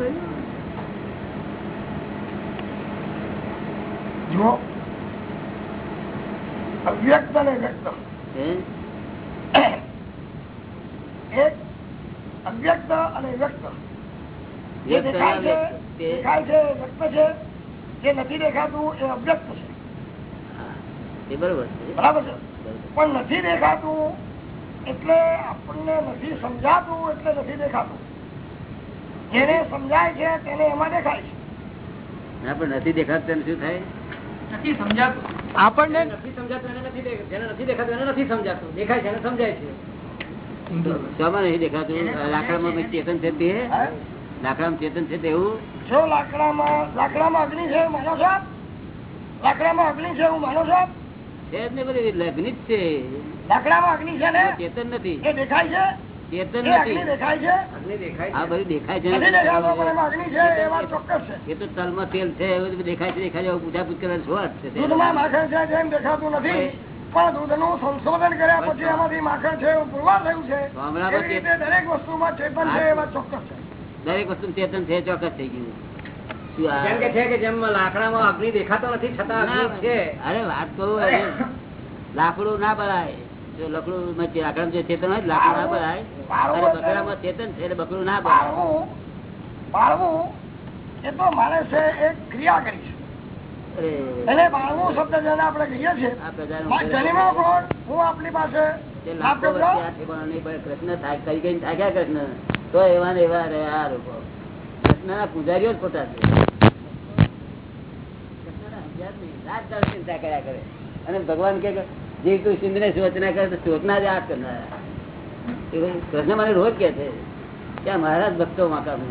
શું? કર્યું? અવ્યક્ત અને વ્યક્ત? એક અવ્યક્ત અને વ્યક્ત. જે દેખાય છે દેખાય છે વ્યક્ત છે જે નથી દેખાતું એ અવ્યક્ત છે. એ બરોબર છે. પણ નથી દેખાતું એટલે આપણને નથી સમજાતું એટલે નથી દેખાતું. જેને સમજાય છે તેને એમાં દેખાય છે. ના પણ નથી દેખાતું શું થાય? આપણને નથી સમજાતું એને નથી જેને નથી દેખાતું એને નથી સમજાતું. દેખાય છે એને સમજાય છે. શામાં નહીં દેખાતું. લાકડામાં ચેતન છે તે લાકડામાં ચેતન છે તેવું? જો લાકડામાં લાકડામાં અગ્નિ છે માનો છો લાકડામાં અગ્નિ છે હું માનો આપ? છે જ ને બધી લગ્ન જ છે. લાકડામાં અગ્નિ છે ને? ચેતન નથી. એ દેખાય છે? ચેતન નથી. આ બધું દેખાય છે એ વાત ચોક્કસ છે. તો તલમાં તેલ છે એવું બધું દેખાય છે દેખાય છે પૂછાપૂછ કરવાની શું અર્થ છે તે? દૂધમાં માખણ છે જેમ દેખાતું નથી. પણ દૂધનું સંશોધન કર્યા પછી એમાંથી માખણ છે એવું પુરવાર થયું છે. તો હમણાં એવી રીતે દરેક વસ્તુમાં ચેતન છે એ ચોક્કસ છે. દરેક વસ્તુ ચેતન છે ચોક્કસ થઈ ગયું. શું જેમ કે છે કે જેમ લાકડામાં અગ્નિ દેખાતો નથી છતાં છે. અરે વાત કહું લાકડું ના બળાય જો લકડું માં જે ચેતન હોય લાકડું ના બળાય અને બકરામાં ચેતન છે એટલે બકરું ના બાળવું એ તો માણસે એક ક્રિયા કરી છે. એને બાળવું શબ્દ જેને આપણે કહીએ છીએ હું આપની પાસે. કૃષ્ણ કઈ કઈ થાક્યા કૃષ્ણ? તો એવા ને એવા રહ્યા આ લોકો. કૃષ્ણના પૂજારીઓ જ ખોટા છે. નહીં. રાત કરે. અને ભગવાન કે જે તું સિંધને શોચના કરે તો શોચના જ આ કરનારા. કૃષ્ણ મને રોજ કે છે કે મહારાજ ભક્તો માકા હું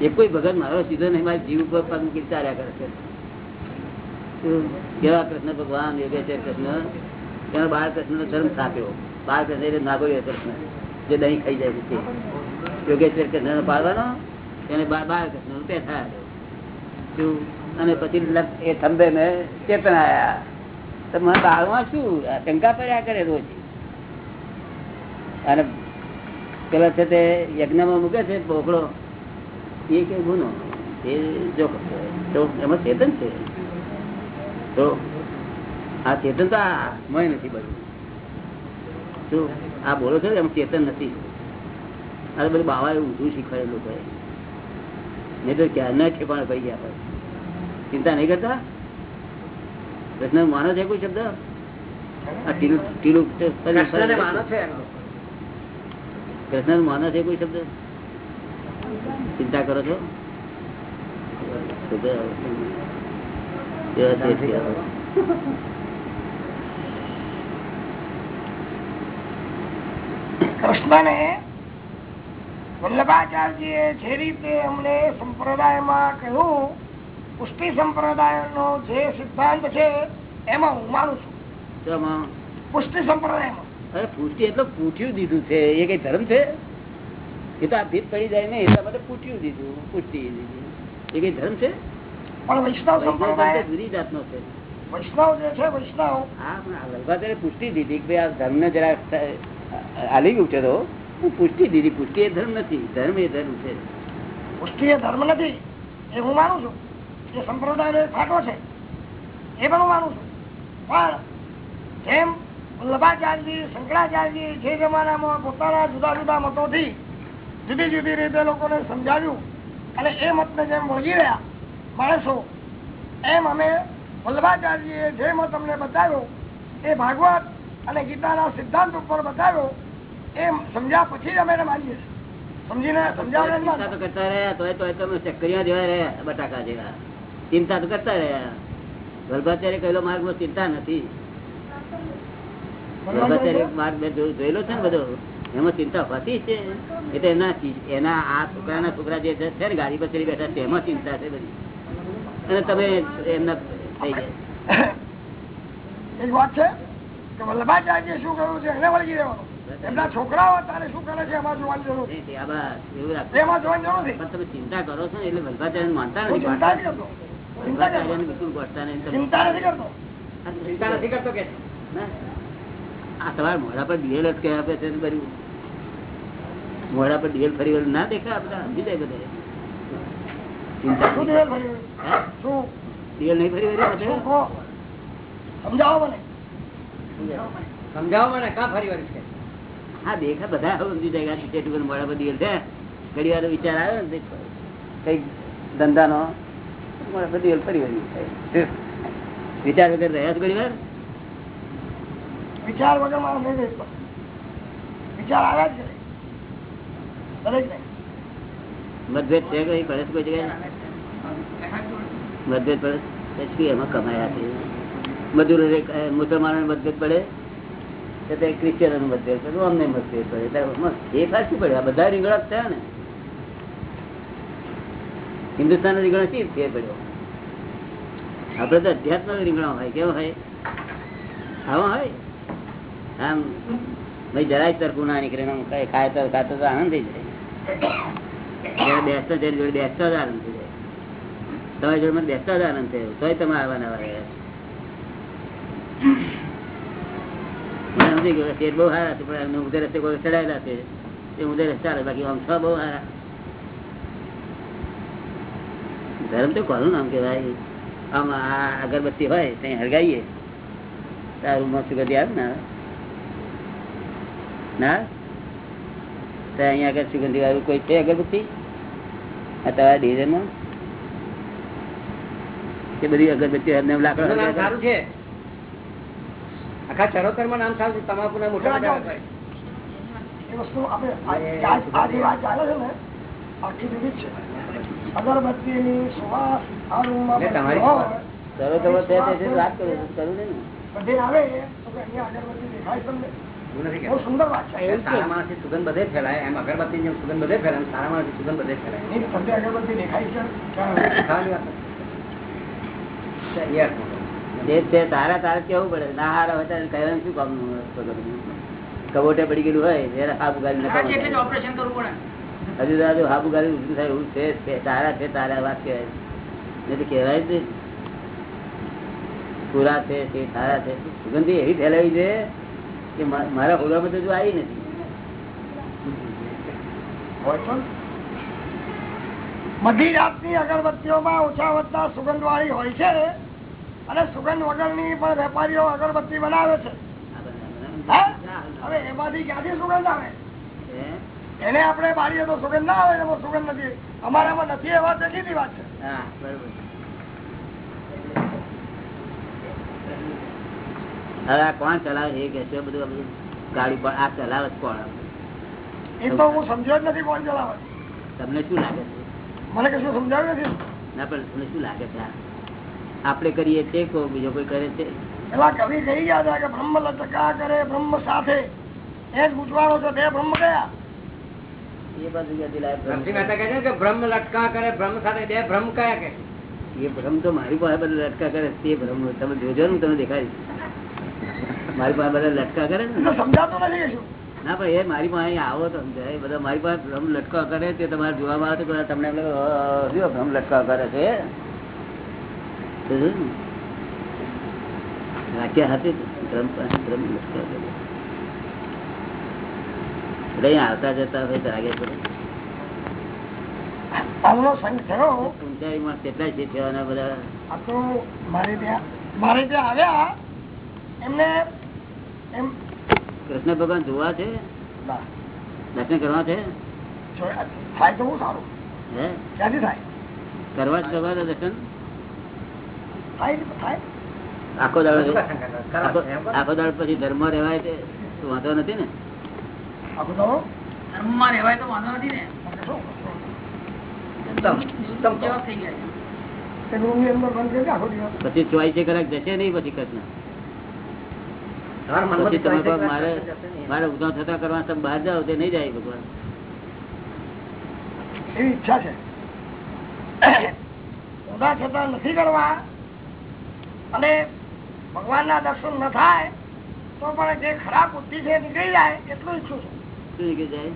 એક કોઈ ભગત મારો સીધો નહીં, મારા જીવ ઉપર પગ મૂકી કરે છે. કેવા કૃષ્ણ ભગવાન? યોગેશ્વર કૃષ્ણ, એનો બાળ કૃષ્ણ ધર્મ સ્થાપ્યો બાળ કૃષ્ણ એટલે નાગોયો કૃષ્ણ, જે દહીં ખાઈ જાય છે. યોગેશ્વર કૃષ્ણ પાડવાનો? એને બાળ બાળનું પેઠા અને પછી એ થંભે મેં ચેતન આયા તો તે એમાં ચેતન તો આ ચેતન તો નથી બધું શું? આ બોલો છો એમાં ચેતન નથી. અરે બધું બાવા એ ઊંધું શીખવાડેલું ભાઈ નહીં તો ક્યાં ન ઠેકાણે પડી ગયા ચિંતા નહીં કરતા? પ્રશ્ન માનો છે કોઈ શબ્દ? આ ટીલું ટીલું માનો છે કૃષ્ણ માનો છે કોઈ શબ્દ? ચિંતા કરો છો. કૃષ્ણને વલ્લભાચાર્યજીએ જે રીતે અમને સંપ્રદાયમાં કહ્યું પુષ્ટિ સંપ્રદાયનો જે સિદ્ધાંત છે એમાં હું માનું છું. પુષ્ટિ સંપ્રદાયમાં. અરે પુષ્ટિ એટલે પૂઠ્યું દીધું છે એ કઈ ધર્મ છે? એ તો આ ભીત પડી જાય ને એટલા માટે પૂઠ્યું દીધું પુષ્ટિ દીધી. એ કઈ ધર્મ છે? પણ વૈષ્ણવ સંપ્રદાય જુદી જાતનો છે. વૈષ્ણવ જે છે વૈષ્ણવ હા પણ પુષ્ટિ દીધી કે ભાઈ આ ધર્મ ને જરા હાલી ગયું છે તો. પુષ્ટિ દીધી પુષ્ટિ એ ધર્મ નથી ધર્મ એ ધર્મ છે. પુષ્ટિ એ ધર્મ નથી એ હું માનું છું. એ સંપ્રદાયનો એક ફાટો છે એ પણ હું માનું છું. પણ જેમ વલ્લભાચાર્યજી શંકરાચાર્યજી જે જમાનામાં પોતાના જુદા જુદા મતોથી જુદી જુદી રીતે લોકોને સમજાવ્યું અને એ મતને જેમ વળગી રહ્યા માણસો એમ અમે વલ્લભાચાર્યજીએ જે મત અમને બતાવ્યો એ ભાગવત અને ગીતાના સિદ્ધાંત ઉપર બતાવ્યો એ સમજ્યા પછી જ અમે એને માનીએ છીએ. સમજીને સમજાવ્યા જ કરતા રહ્યા તો તમે ચક્કરિયા જેવા રહ્યા બટાકા જેવા. ચિંતા તો કરતા રહ્યા. વલ્ભાચાર્ય કહેલો માર્ગમાં ચિંતા નથી. વલ્ભાચાર્ય માર્ગ મેં જોયેલો છે ને બધો? એમાં ચિંતા હોતી છે. એટલે એના એના આ છોકરાના છોકરા જે છે ને ગાડી પર બેઠા છે એમાં ચિંતા છે બધી. અને તમે એમના થઈ જાય. એક વાત છે કે વલ્લભાચાર્ય શું કહ્યું છે? એને વળગી રહેવાનું. એમના છોકરાઓ તારે શું કરે છે? એમાં જોવાની જરૂર. એમાં જોવાની નથી. તમે ચિંતા કરો છો એટલે વલ્ભાચાર્ય માનતા નથી. ચિંતા નથી કરતો. કે? આ તમારા મોઢા પર ડીએલ જ કહેવા આપે છે ને મોઢા પર ડીએલ ફરી ના દેખાય બધા? સમજી જાય બધા. ચિંતા શું દિવેલ ભર્યું? શું? ડીએલ નહીં ફરી સમજાવો મને. સમજાવો મને. કા ફરી વળી છે? હા દેખા બધા સમજી જાય આ મોઢા પર ડીએલ છે. ઘડી વાર વિચાર આવ્યો ને કઈ ધંધાનો ડીએલ ફરી વળી વિચાર વગર રહ્યા છો ઘણી વાર? વિચાર વગર મારો નહીં વિચાર આવ્યા જ કરે મતભેદ છે કઈ? પડે કોઈ જગ્યાએ? મતભેદ પડે શું એમાં કમાયા છે? મજૂર મુસલમાનો મતભેદ પડે? તો ક્રિશ્ચિયનો મતભેદ પડે. અમને મતભેદ પડે. ફેરફાર શું પડે? આ બધા રીંગણા થયા ને? હિન્દુસ્તાન રીંગણા શી ફેર પડ્યો આપડે તો અધ્યાત્મ રીંગણો હોય, કેવો હોય? આવો હોય? આમ, ભાઈ જરાય તરકું ના નીકળે ને ખાય તો, ખાતો તો આનંદ થઈ જાય. જયારે બેસતા જોડે બેસતો જ આનંદ થઈ જાય. તમારી જોડે મને બેસતા જ આનંદ થયો, તોય તમે આવવાના મને સમજી ગયો શેર બહુ સારા છે, પણ એમને ઉધે રસ્તે કોઈ ચડાયેલા છે, એ ઉધે રસ્તે બાકી આમ છ બહુ સારા. ધર્મ તો કોનું નામ કેવાય આમ આ અગરબત્તી હોય ત્યાં હળગાવીએ તારું મસ્ત ગતિ આવે ને ના? તો અહીંયા આગળ સુગંધી વાળું કોઈ છે અગરબત્તી? આ તમારા ડિઝાઇનમાં કે બધી અગરબત્તી એમને લાકડા સારું છે. આખા ચરોતરમાં નામ સારું છે તમાકુ ના મોટા મોટા એ વસ્તુ આપણે આ આ વાત ચાલે છે ને આખી જુદી છે. અગરબત્તીની સુવાસ આ રૂમમાં તમારી હોય, ચલો ચલો તે તે વાત કરું કરું ને બધે આવે તો કે અહીંયા અગરબત્તી દેખાય તમને. એવું નથી બહુ કહેતો. સુંદર વાત છે એવું છે. સારા માણસની સુગંધ બધે ફેલાય એમ અગરબત્તી જેમ સુગંધ બધે ફેલાય સારા માણસની સુગંધ બધે ફેલાય. અગરબત્તી દેખાય છે ખાવાની વાત નથી. એ અર્થમાં કહું. જે છે તારા કેવું પડે? ના હારા હોય ત્યારે શું કામનું કબોટે પડી ગયેલું હોય ઓપરેશન કરવું પડે. હજુ દાદુ હાબુ ગાડી ઊભું થાય એવું છે તારા છે તારા વાત કહેવાય. તો કહેવાય જ પૂરા છે તે તારા છે. સુગંધી એવી ફેલાવી છે કે મારા હોગામાં તો જો આવી નથી. ને. બધી જાતની અગરબત્તીઓમાં ઓછા વધતા સુગંધ વાળી હોય છે અને સુગંધ વગરની પણ વેપારીઓ અગરબત્તી બનાવે છે. હવે એમાંથી ક્યાંથી સુગંધ આવે? એને આપણે બાળીએ તો સુગંધ ના આવે એમાં સુગંધ નથી. અમારામાં નથી એ વાત સીધી વાત છે. હા હવે આ કોણ ચલાવે એ કે છે બધું ગાડી પણ આ ચલાવે કોણ? એ તો હું સમજ્યો જ નથી કોણ ચલાવે. તમને શું લાગે છે? મને કશું સમજાવ્યું નથી. ના પણ તમને શું લાગે છે? આપણે કરીએ તે કો બીજો કોઈ કરે છે? પેલા કવિ કહી ગયા હતા કે બ્રહ્મ લટકા કરે બ્રહ્મ સાથે. એ જ ગુજવાળો છે બે બ્રહ્મ ગયા. એ બાજુ કે લટકા કરે સાથે બે કયા કે ભ્રમ તો મારી પાસે બધા લટકા કરે તે ભ્રમ. તમે જોજો ને તમે દેખાય મારી પાસે બધા લટકા કરે ને. સમજાતું નથી ના પણ એ મારી પાસે આવો તો સમજાય. બધા મારી પાસે ભ્રમ લટકા કરે તે તમારે જોવામાં આવે તો તમને એમ લાગે, "અ, શું આ ભ્રમ લટકા કરે છે? રાખ્યા હતી ભ્રમ ભ્રમ લટકા કરે એટલે અહીંયા આવતા જતા હોય તો આગે પડે આમનો સંગ થયો ઊંચાઈમાં કેટલાય છે થવાના બધા આ તો મારે ત્યાં આવતા જતા હોય તો એમ કૃષ્ણ ભગવાન જોવા છે? દર્શન કરવા છે? કરવા જ કરવા દર્શન? આખો દાડો આખો દાડો પછી ધર્મ રહેવાય છે? વાંધો નથી ને? ધર્મમાં રહેવાય તો વાંધો નથી ને. પછી ચોઈસ કલાક જશે નહીં પછી તમે કલાક મારે મારે ઉધા થતા કરવા તમે બહાર જાઓ તે નહીં જાય ભગવાન. એવી ઈચ્છા છે. ઊંધા થતા નથી કરવા અને ભગવાનના દર્શન ન થાય તો પણ જે ખરાબ બુદ્ધિ છે નીકળી જાય એટલું ઈચ્છું છું. શું નીકળી જાય?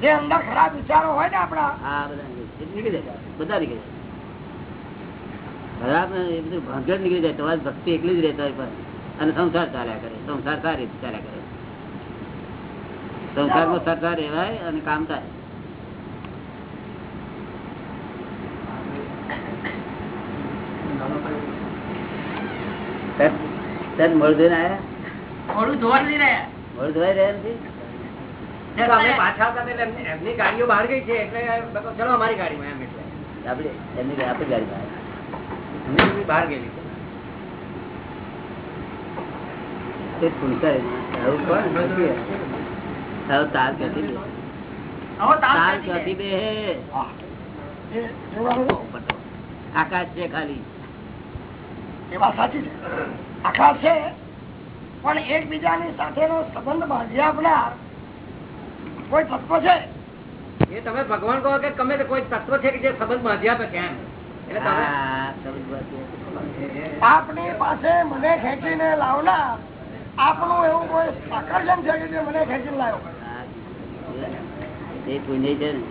જે અંદર ખરાબ વિચારો હોય ને આપણા. હા બધા નીકળી જાય. બધા નીકળી જાય. ખરાબ એ બધું ભાંગડ નીકળી જાય તમારી ભક્તિ એકલી જ રહેતા હોય પણ. અને સંસાર ચાલ્યા કરે સંસાર સારી રીતે ચાલ્યા કરે. સંસારમાં સરકાર રહેવાય અને કામ થાય. તને મળતું મોડું ધોવા નહીં રહ્યા. મોડું ધોવાઈ રહ્યા નથી? પાછા હતા એટલે એમની- એમની ગાડીઓ બહાર ગઈ છે એટલે ચલો અમારી ગાડીમાં એમ એટલે. આપણે એમની આપણી ગાડી બહાર. ગયેલી તે પૂછાય આવું કોણ? આવું તાર ક્યાંથી બે? હવે તાપ તાર ક્યાંથી બે? હા. એ જોવાનું આકાશ છે ખાલી. એ વાત સાચી છે. આકાશ છે પણ એકબીજાની સાથેનો સંબંધ બાંધ્યા આપનાર કોઈ તત્વ છે? એ તમે ભગવાન કહો કે ગમે કોઈ તત્વ છે કે જે સંબંધ બાંધી આપે છે. આપની પાસે મને ખેંચીને લાવનાર આપનું એવું કોઈ આકર્ષણ છે કે જે મને ખેંચીને લાવ્યો? એ પુણ્ય છે ને.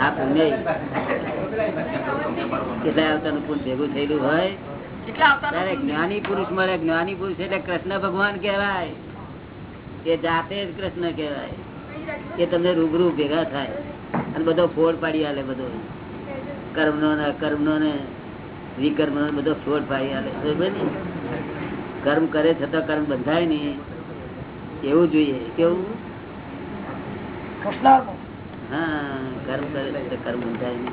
આ પુણ્ય. કેટલા અવતારનું નું ભેગું થયેલું હોય? કેટલા ત્યારે જ્ઞાની પુરુષ મળે જ્ઞાની પુરુષ એટલે કૃષ્ણ ભગવાન કહેવાય. કે જાતે જ કૃષ્ણ કહેવાય. એ તમને રૂબરૂ ભેગા થાય. અને બધો ફોડ પાડી આલે બધો. કર્મનો ને અકર્મનો ને વિકર્મ ને બધો ફોડ પાડી આલે. ને? કર્મ કરે છતાં કર્મ બંધાય નહીં. એવું જોઈએ. કેવું? હા કર્મ કરે છતાં કર્મ બંધાય નહીં.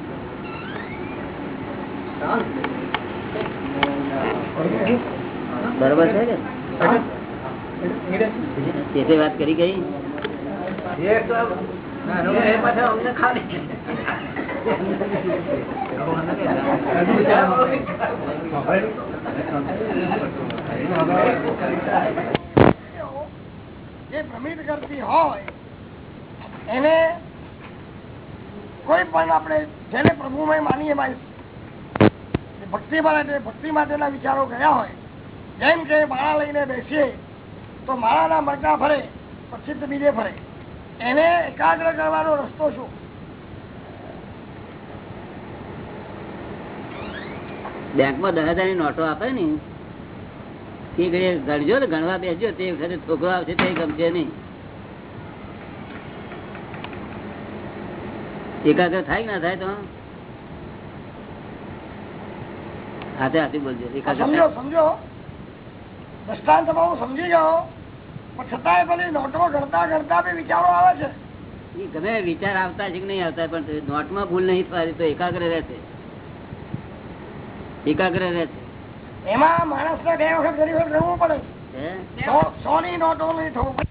બરોબર છે કે? વાત કરી ગઈ. જે ભ્રમિત કરતી હોય, એને કોઈ પણ આપણે જેને પ્રભુમય માનીએ માની ભક્તિ માટે ભક્તિ માટેના વિચારો ગયા હોય, જેમ કે માળા લઈને બેસીએ, તો માળાના મરકા ફરે પ્રસિદ્ધ બીજે ફરે. એને એકાગ્ર કરવાનો રસ્તો શું? બેંકમાં દસ હજારની નોટો આપે ને તે ઘડી ગણજો ને ગણવા બેસજો તે વખતે છોકરો આવશે તે ગમશે નહીં. એકાગ્ર થાય ના થાય તો? હાથે હાથે બોલજો એકાગ્ર સમજો સમજો. દ્રષ્ટાંત સમજી પણ છતાંય નોટો બી વિચારો આવે છે. ગમે વિચાર આવતા છે કે નહીં આવતા પણ નોટમાં ભૂલ નહીં થવાની તો એકાગ્ર રહેશે. એકાગ્ર રહેશે. એમાં માણસને બે વખત ઘણી વખત ગણવું પડે સો ની નોટો નહીં થવું